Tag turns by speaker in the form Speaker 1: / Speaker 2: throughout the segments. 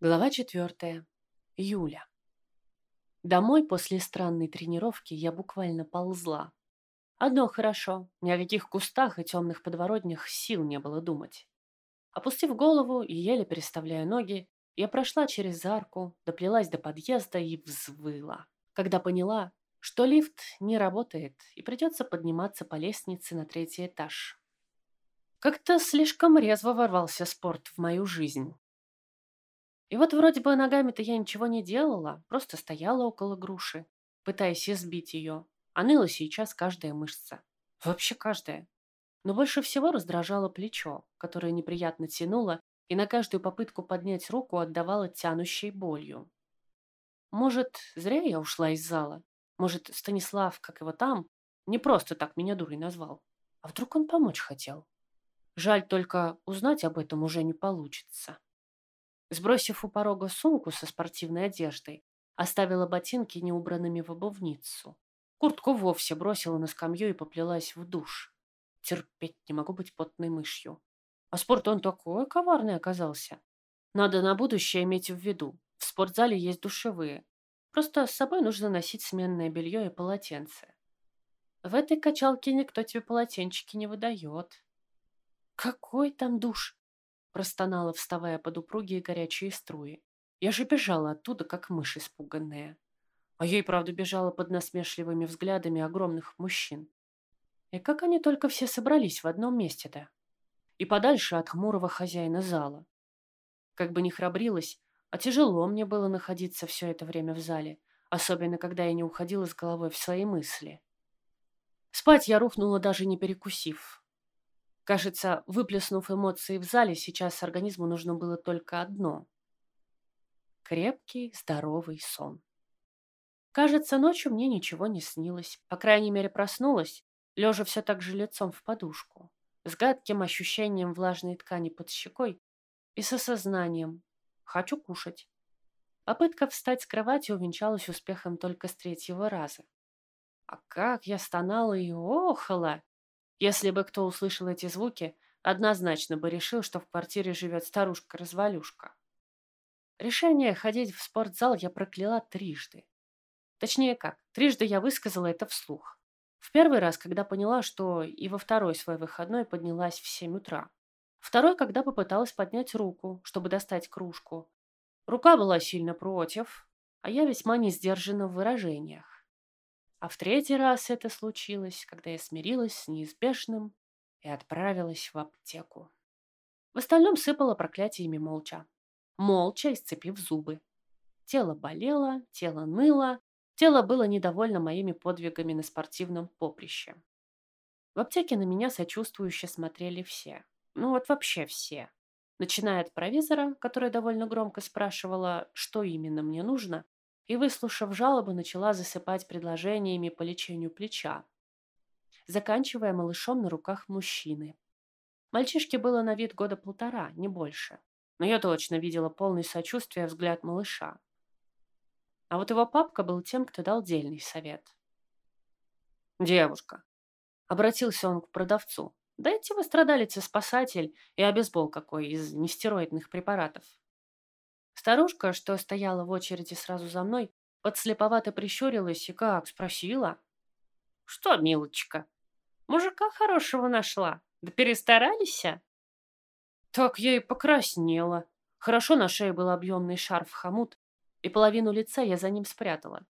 Speaker 1: Глава четвертая. Юля. Домой после странной тренировки я буквально ползла. Одно хорошо, ни о каких кустах и темных подворотнях сил не было думать. Опустив голову и еле переставляя ноги, я прошла через арку, доплелась до подъезда и взвыла, когда поняла, что лифт не работает и придется подниматься по лестнице на третий этаж. Как-то слишком резво ворвался спорт в мою жизнь. И вот вроде бы ногами-то я ничего не делала, просто стояла около груши, пытаясь избить ее, а ныла сейчас каждая мышца. Вообще каждая. Но больше всего раздражало плечо, которое неприятно тянуло и на каждую попытку поднять руку отдавало тянущей болью. Может, зря я ушла из зала? Может, Станислав, как его там, не просто так меня дурой назвал? А вдруг он помочь хотел? Жаль только, узнать об этом уже не получится. Сбросив у порога сумку со спортивной одеждой, оставила ботинки неубранными в обувницу. Куртку вовсе бросила на скамью и поплелась в душ. Терпеть не могу быть потной мышью. А спорт он такой коварный оказался. Надо на будущее иметь в виду. В спортзале есть душевые. Просто с собой нужно носить сменное белье и полотенце. В этой качалке никто тебе полотенчики не выдает. Какой там душ? Простонала, вставая под упругие горячие струи. Я же бежала оттуда, как мышь испуганная. А и правда бежала под насмешливыми взглядами огромных мужчин. И как они только все собрались в одном месте-то? И подальше от хмурого хозяина зала. Как бы ни храбрилась, а тяжело мне было находиться все это время в зале, особенно когда я не уходила с головой в свои мысли. Спать я рухнула, даже не перекусив. Кажется, выплеснув эмоции в зале, сейчас организму нужно было только одно – крепкий, здоровый сон. Кажется, ночью мне ничего не снилось. По крайней мере, проснулась, лежа все так же лицом в подушку, с гадким ощущением влажной ткани под щекой и с осознанием «хочу кушать». Попытка встать с кровати увенчалась успехом только с третьего раза. А как я стонала и охала! Если бы кто услышал эти звуки, однозначно бы решил, что в квартире живет старушка-развалюшка. Решение ходить в спортзал я прокляла трижды. Точнее как, трижды я высказала это вслух. В первый раз, когда поняла, что и во второй свой выходной поднялась в семь утра. Второй, когда попыталась поднять руку, чтобы достать кружку. Рука была сильно против, а я весьма не сдержана в выражениях. А в третий раз это случилось, когда я смирилась с неизбежным и отправилась в аптеку. В остальном сыпала проклятиями молча. Молча, исцепив зубы. Тело болело, тело ныло, тело было недовольно моими подвигами на спортивном поприще. В аптеке на меня сочувствующе смотрели все. Ну вот вообще все. Начиная от провизора, которая довольно громко спрашивала, что именно мне нужно, и, выслушав жалобы, начала засыпать предложениями по лечению плеча, заканчивая малышом на руках мужчины. Мальчишке было на вид года полтора, не больше, но я точно видела полный сочувствия взгляд малыша. А вот его папка был тем, кто дал дельный совет. «Девушка», — обратился он к продавцу, — «дайте вы страдалице-спасатель и обезбол какой из нестероидных препаратов». Старушка, что стояла в очереди сразу за мной, подслеповато прищурилась и как спросила. «Что, милочка, мужика хорошего нашла? Да перестарались?» Так я и покраснела. Хорошо на шее был объемный шарф-хомут, и половину лица я за ним спрятала.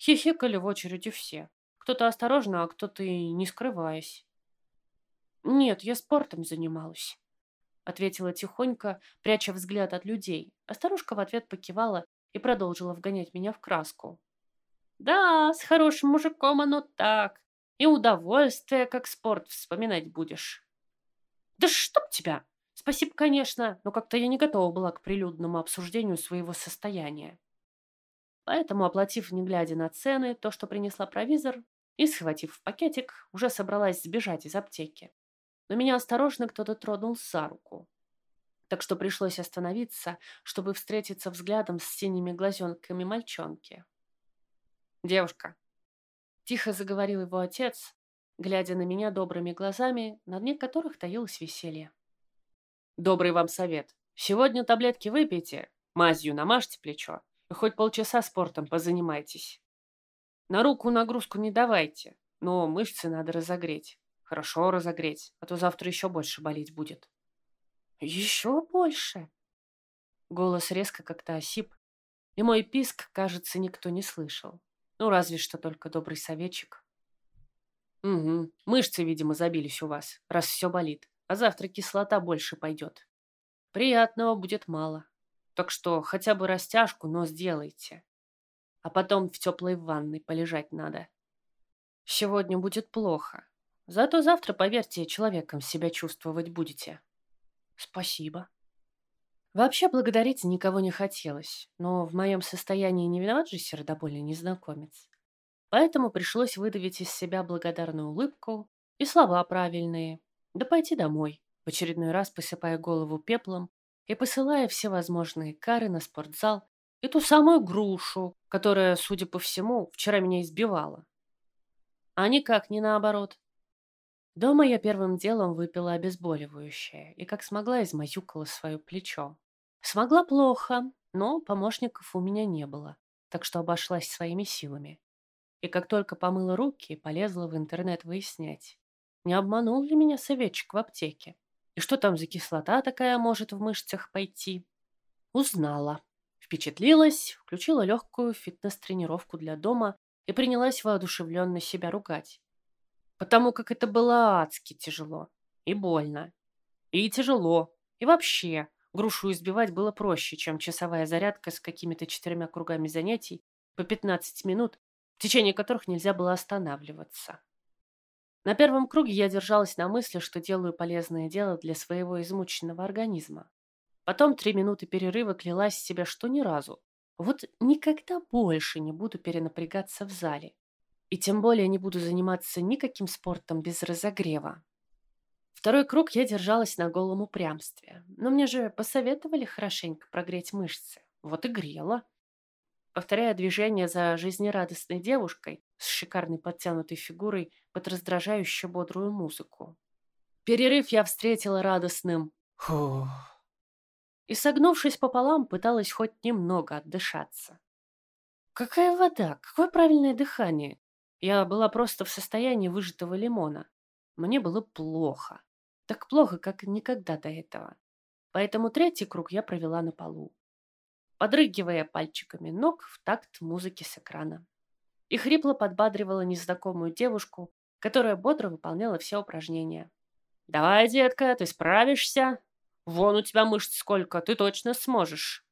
Speaker 1: Хихикали в очереди все. Кто-то осторожно, а кто-то и не скрываясь. Нет, я спортом занималась ответила тихонько, пряча взгляд от людей, а старушка в ответ покивала и продолжила вгонять меня в краску. «Да, с хорошим мужиком оно так. И удовольствие, как спорт, вспоминать будешь». «Да чтоб тебя!» Спасибо, конечно, но как-то я не готова была к прилюдному обсуждению своего состояния. Поэтому, оплатив, не глядя на цены, то, что принесла провизор, и, схватив пакетик, уже собралась сбежать из аптеки но меня осторожно кто-то тронул за руку. Так что пришлось остановиться, чтобы встретиться взглядом с синими глазенками мальчонки. «Девушка», — тихо заговорил его отец, глядя на меня добрыми глазами, на дне которых таилось веселье. «Добрый вам совет. Сегодня таблетки выпейте, Мазью намажьте плечо и хоть полчаса спортом позанимайтесь. На руку нагрузку не давайте, но мышцы надо разогреть. Хорошо разогреть, а то завтра еще больше болеть будет. Еще больше? Голос резко как-то осип, и мой писк, кажется, никто не слышал. Ну, разве что только добрый советчик. Угу, мышцы, видимо, забились у вас, раз все болит, а завтра кислота больше пойдет. Приятного будет мало. Так что хотя бы растяжку, но сделайте. А потом в теплой ванной полежать надо. Сегодня будет плохо. Зато завтра, поверьте, человеком себя чувствовать будете. Спасибо. Вообще благодарить никого не хотелось, но в моем состоянии не виноват же сердобольный незнакомец. Поэтому пришлось выдавить из себя благодарную улыбку и слова правильные, да пойти домой, в очередной раз посыпая голову пеплом и посылая всевозможные кары на спортзал и ту самую грушу, которая, судя по всему, вчера меня избивала. А никак не наоборот. Дома я первым делом выпила обезболивающее и как смогла измазюкала свое плечо. Смогла плохо, но помощников у меня не было, так что обошлась своими силами. И как только помыла руки, полезла в интернет выяснять, не обманул ли меня советчик в аптеке, и что там за кислота такая может в мышцах пойти. Узнала. Впечатлилась, включила легкую фитнес-тренировку для дома и принялась воодушевленно себя ругать потому как это было адски тяжело и больно. И тяжело. И вообще, грушу избивать было проще, чем часовая зарядка с какими-то четырьмя кругами занятий по 15 минут, в течение которых нельзя было останавливаться. На первом круге я держалась на мысли, что делаю полезное дело для своего измученного организма. Потом три минуты перерыва клялась себе, что ни разу, вот никогда больше не буду перенапрягаться в зале. И тем более не буду заниматься никаким спортом без разогрева. Второй круг я держалась на голом упрямстве. Но мне же посоветовали хорошенько прогреть мышцы. Вот и грела. Повторяя движение за жизнерадостной девушкой с шикарной подтянутой фигурой под раздражающую бодрую музыку. Перерыв я встретила радостным «Фух». И, согнувшись пополам, пыталась хоть немного отдышаться. Какая вода? Какое правильное дыхание? Я была просто в состоянии выжатого лимона. Мне было плохо. Так плохо, как никогда до этого. Поэтому третий круг я провела на полу, подрыгивая пальчиками ног в такт музыки с экрана. И хрипло подбадривала незнакомую девушку, которая бодро выполняла все упражнения. «Давай, детка, ты справишься. Вон у тебя мышц сколько, ты точно сможешь».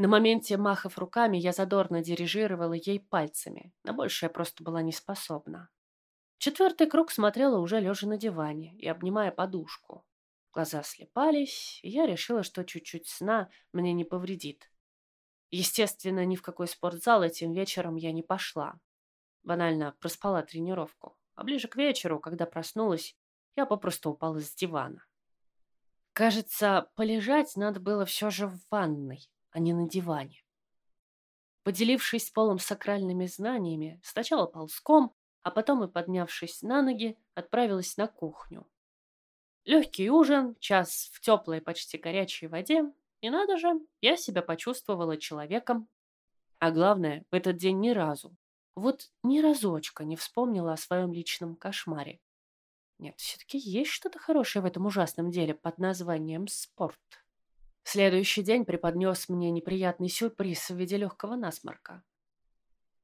Speaker 1: На моменте махов руками я задорно дирижировала ей пальцами. На больше я просто была не способна. Четвертый круг смотрела уже лежа на диване и обнимая подушку. Глаза слепались, и я решила, что чуть-чуть сна мне не повредит. Естественно, ни в какой спортзал этим вечером я не пошла. Банально проспала тренировку. А ближе к вечеру, когда проснулась, я попросту упала с дивана. Кажется, полежать надо было все же в ванной а не на диване. Поделившись Полом сакральными знаниями, сначала ползком, а потом и поднявшись на ноги, отправилась на кухню. Легкий ужин, час в теплой, почти горячей воде, и надо же, я себя почувствовала человеком. А главное, в этот день ни разу, вот ни разочка не вспомнила о своем личном кошмаре. Нет, все-таки есть что-то хорошее в этом ужасном деле под названием спорт. Следующий день преподнес мне неприятный сюрприз в виде легкого насморка.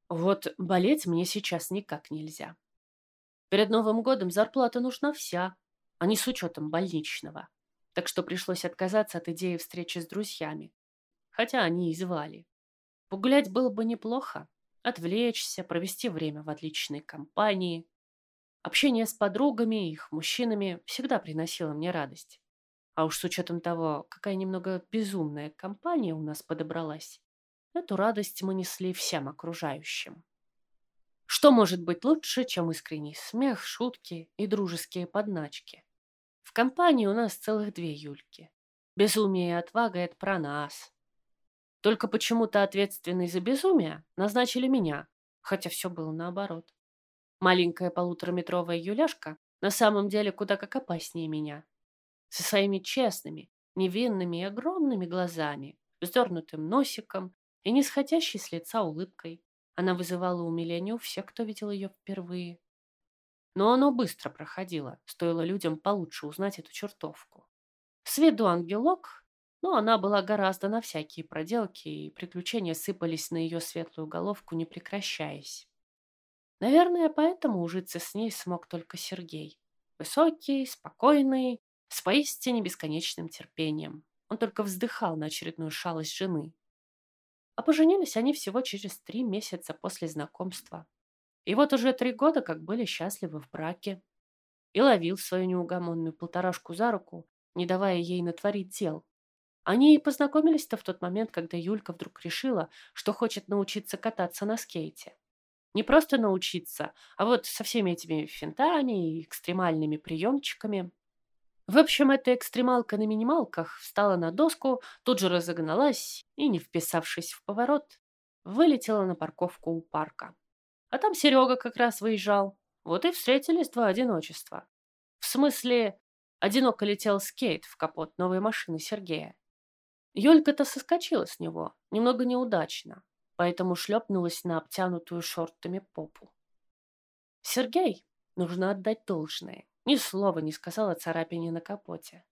Speaker 1: Вот болеть мне сейчас никак нельзя. Перед Новым годом зарплата нужна вся, а не с учетом больничного. Так что пришлось отказаться от идеи встречи с друзьями. Хотя они и звали. Погулять было бы неплохо. Отвлечься, провести время в отличной компании. Общение с подругами и их мужчинами всегда приносило мне радость. А уж с учетом того, какая немного безумная компания у нас подобралась, эту радость мы несли всем окружающим. Что может быть лучше, чем искренний смех, шутки и дружеские подначки? В компании у нас целых две Юльки. Безумие и отвага — это про нас. Только почему-то ответственный за безумие назначили меня, хотя все было наоборот. Маленькая полутораметровая Юляшка на самом деле куда как опаснее меня со своими честными, невинными и огромными глазами, вздернутым носиком и не с лица улыбкой. Она вызывала умиление у всех, кто видел ее впервые. Но оно быстро проходило, стоило людям получше узнать эту чертовку. С виду ангелок, но она была гораздо на всякие проделки, и приключения сыпались на ее светлую головку, не прекращаясь. Наверное, поэтому ужиться с ней смог только Сергей. Высокий, спокойный, с поистине бесконечным терпением. Он только вздыхал на очередную шалость жены. А поженились они всего через три месяца после знакомства. И вот уже три года как были счастливы в браке. И ловил свою неугомонную полторашку за руку, не давая ей натворить дел. Они и познакомились-то в тот момент, когда Юлька вдруг решила, что хочет научиться кататься на скейте. Не просто научиться, а вот со всеми этими финтами и экстремальными приемчиками. В общем, эта экстремалка на минималках встала на доску, тут же разогналась и, не вписавшись в поворот, вылетела на парковку у парка. А там Серега как раз выезжал. Вот и встретились два одиночества. В смысле, одиноко летел скейт в капот новой машины Сергея. Юлька-то соскочила с него, немного неудачно, поэтому шлепнулась на обтянутую шортами попу. Сергей, нужно отдать должное, ни слова не сказал о царапине на капоте.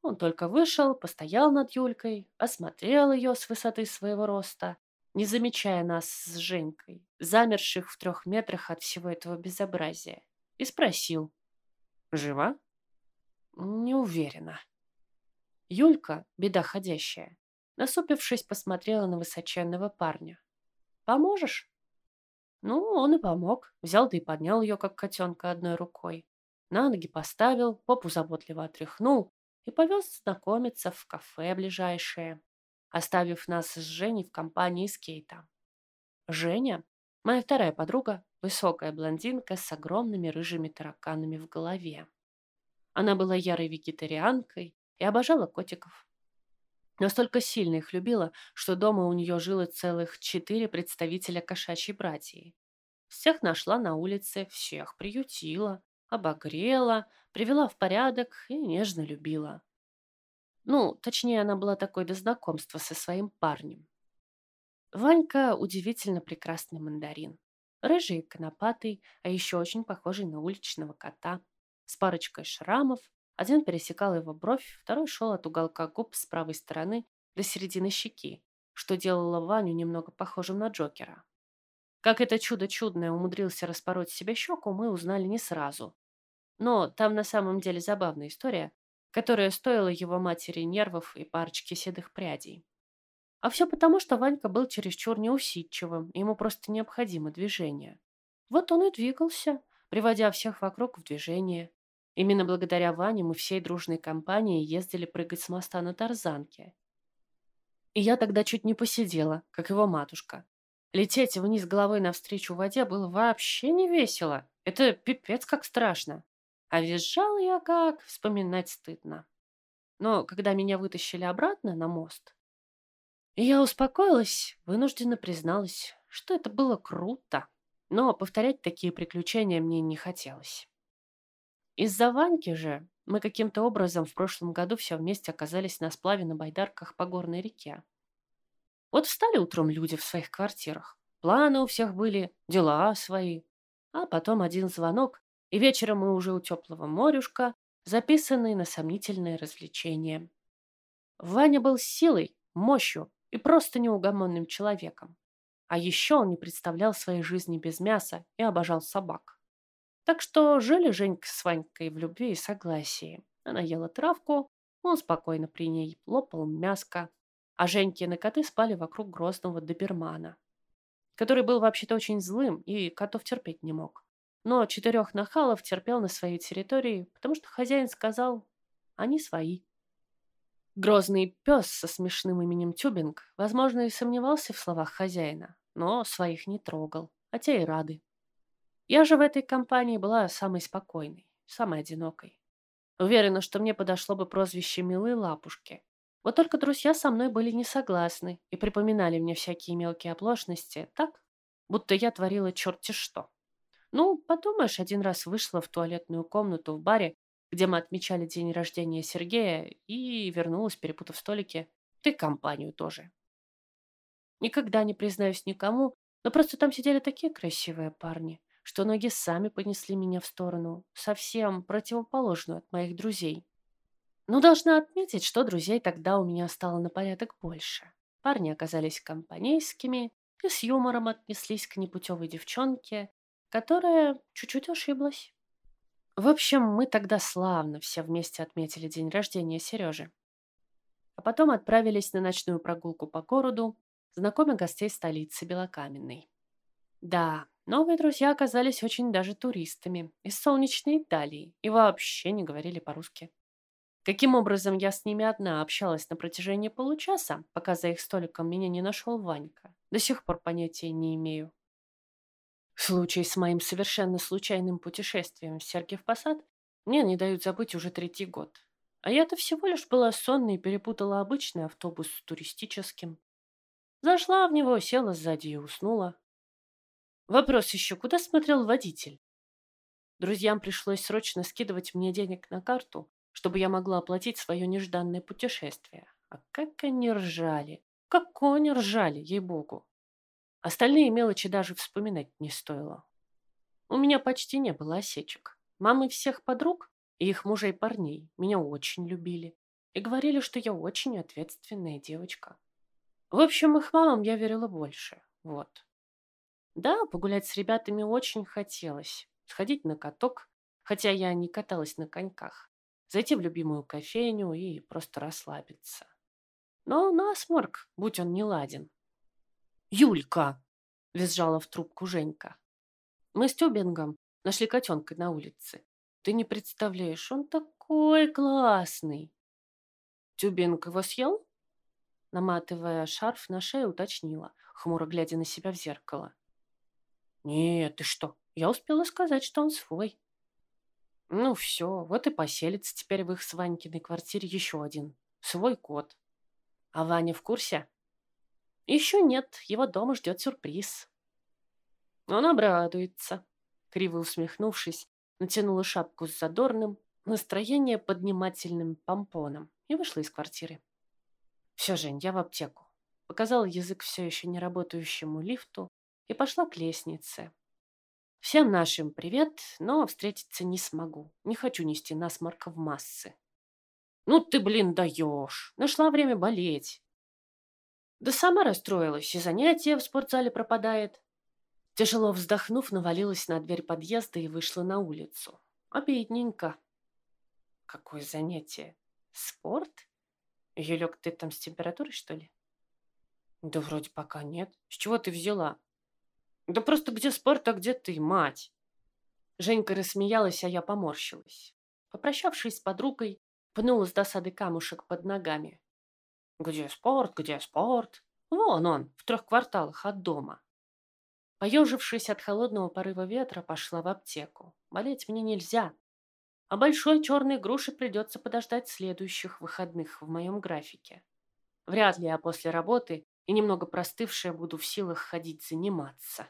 Speaker 1: Он только вышел, постоял над Юлькой, осмотрел ее с высоты своего роста, не замечая нас с Женькой, замерших в трех метрах от всего этого безобразия, и спросил. «Жива?» «Не уверена». Юлька, беда ходящая, насупившись, посмотрела на высоченного парня. «Поможешь?» Ну, он и помог. Взял да и поднял ее, как котенка, одной рукой на ноги поставил, попу заботливо отряхнул и повез знакомиться в кафе ближайшее, оставив нас с Женей в компании скейта. Женя, моя вторая подруга, высокая блондинка с огромными рыжими тараканами в голове. Она была ярой вегетарианкой и обожала котиков. Настолько сильно их любила, что дома у нее жило целых четыре представителя кошачьей братьи. Всех нашла на улице, всех приютила, обогрела, привела в порядок и нежно любила. Ну, точнее, она была такой до знакомства со своим парнем. Ванька удивительно прекрасный мандарин. Рыжий и конопатый, а еще очень похожий на уличного кота. С парочкой шрамов. Один пересекал его бровь, второй шел от уголка губ с правой стороны до середины щеки, что делало Ваню немного похожим на Джокера. Как это чудо чудное умудрился распороть себе щеку, мы узнали не сразу. Но там на самом деле забавная история, которая стоила его матери нервов и парочки седых прядей. А все потому, что Ванька был чересчур неусидчивым, ему просто необходимо движение. Вот он и двигался, приводя всех вокруг в движение. Именно благодаря Ване мы всей дружной компанией ездили прыгать с моста на тарзанке. И я тогда чуть не посидела, как его матушка. Лететь вниз головой навстречу воде было вообще не весело. Это пипец как страшно. А визжал я как, вспоминать стыдно. Но когда меня вытащили обратно на мост, я успокоилась, вынужденно призналась, что это было круто. Но повторять такие приключения мне не хотелось. Из-за Ваньки же мы каким-то образом в прошлом году все вместе оказались на сплаве на байдарках по горной реке. Вот встали утром люди в своих квартирах. Планы у всех были, дела свои. А потом один звонок, и вечером мы уже у теплого морюшка, записанные на сомнительное развлечение. Ваня был силой, мощью и просто неугомонным человеком. А еще он не представлял своей жизни без мяса и обожал собак. Так что жили Женька с Ванькой в любви и согласии. Она ела травку, он спокойно при ней лопал мяско, а Женькины коты спали вокруг грозного добермана, который был вообще-то очень злым и котов терпеть не мог. Но четырех нахалов терпел на своей территории, потому что хозяин сказал, они свои. Грозный пес со смешным именем Тюбинг, возможно, и сомневался в словах хозяина, но своих не трогал, а те и рады. Я же в этой компании была самой спокойной, самой одинокой. Уверена, что мне подошло бы прозвище «Милые лапушки», вот только друзья со мной были не согласны и припоминали мне всякие мелкие оплошности так, будто я творила черти что. Ну, подумаешь, один раз вышла в туалетную комнату в баре, где мы отмечали день рождения Сергея, и вернулась, перепутав столики, Ты компанию тоже. Никогда не признаюсь никому, но просто там сидели такие красивые парни, что ноги сами понесли меня в сторону, совсем противоположную от моих друзей. Но должна отметить, что друзей тогда у меня стало на порядок больше. Парни оказались компанейскими и с юмором отнеслись к непутевой девчонке, которая чуть-чуть ошиблась. В общем, мы тогда славно все вместе отметили день рождения Сережи. А потом отправились на ночную прогулку по городу, знакомя гостей столицы Белокаменной. Да, новые друзья оказались очень даже туристами из солнечной Италии и вообще не говорили по-русски. Каким образом я с ними одна общалась на протяжении получаса, пока за их столиком меня не нашел Ванька, до сих пор понятия не имею. Случай с моим совершенно случайным путешествием в Сергиев Посад мне не дают забыть уже третий год. А я-то всего лишь была сонной и перепутала обычный автобус с туристическим. Зашла в него, села сзади и уснула. Вопрос еще, куда смотрел водитель? Друзьям пришлось срочно скидывать мне денег на карту, чтобы я могла оплатить свое нежданное путешествие. А как они ржали! Как они ржали, ей-богу! Остальные мелочи даже вспоминать не стоило. У меня почти не было осечек. Мамы всех подруг и их мужей парней меня очень любили и говорили, что я очень ответственная девочка. В общем, их мамам я верила больше. Вот. Да, погулять с ребятами очень хотелось. Сходить на каток, хотя я не каталась на коньках. Зайти в любимую кофейню и просто расслабиться. Но насморк, будь он не ладен. «Юлька!» – визжала в трубку Женька. Мы с Тюбингом нашли котенка на улице. Ты не представляешь, он такой классный. Тюбинг его съел? наматывая шарф на шею, уточнила, хмуро глядя на себя в зеркало. «Нет, ты что? Я успела сказать, что он свой». «Ну все, вот и поселится теперь в их с Ванькиной квартире еще один. Свой кот. А Ваня в курсе?» «Еще нет, его дома ждет сюрприз». «Он обрадуется», — криво усмехнувшись, натянула шапку с задорным, настроение поднимательным помпоном и вышла из квартиры. Все, Жень, я в аптеку. Показала язык все еще не работающему лифту и пошла к лестнице. Всем нашим привет, но встретиться не смогу. Не хочу нести насморк в массы. Ну ты, блин, даешь. Нашла время болеть. Да сама расстроилась, и занятие в спортзале пропадает. Тяжело вздохнув, навалилась на дверь подъезда и вышла на улицу. Обидненько. Какое занятие? Спорт? Юлек, ты там с температурой, что ли? Да вроде пока нет. С чего ты взяла? Да просто где спорт, а где ты, мать? Женька рассмеялась, а я поморщилась. Попрощавшись с подругой, пнула с досады камушек под ногами. Где спорт, где спорт? Вон он, в трех кварталах от дома. Поежившись от холодного порыва ветра, пошла в аптеку. Болеть мне нельзя, а большой черной груши придется подождать следующих выходных в моем графике. Вряд ли я после работы и немного простывшая буду в силах ходить заниматься.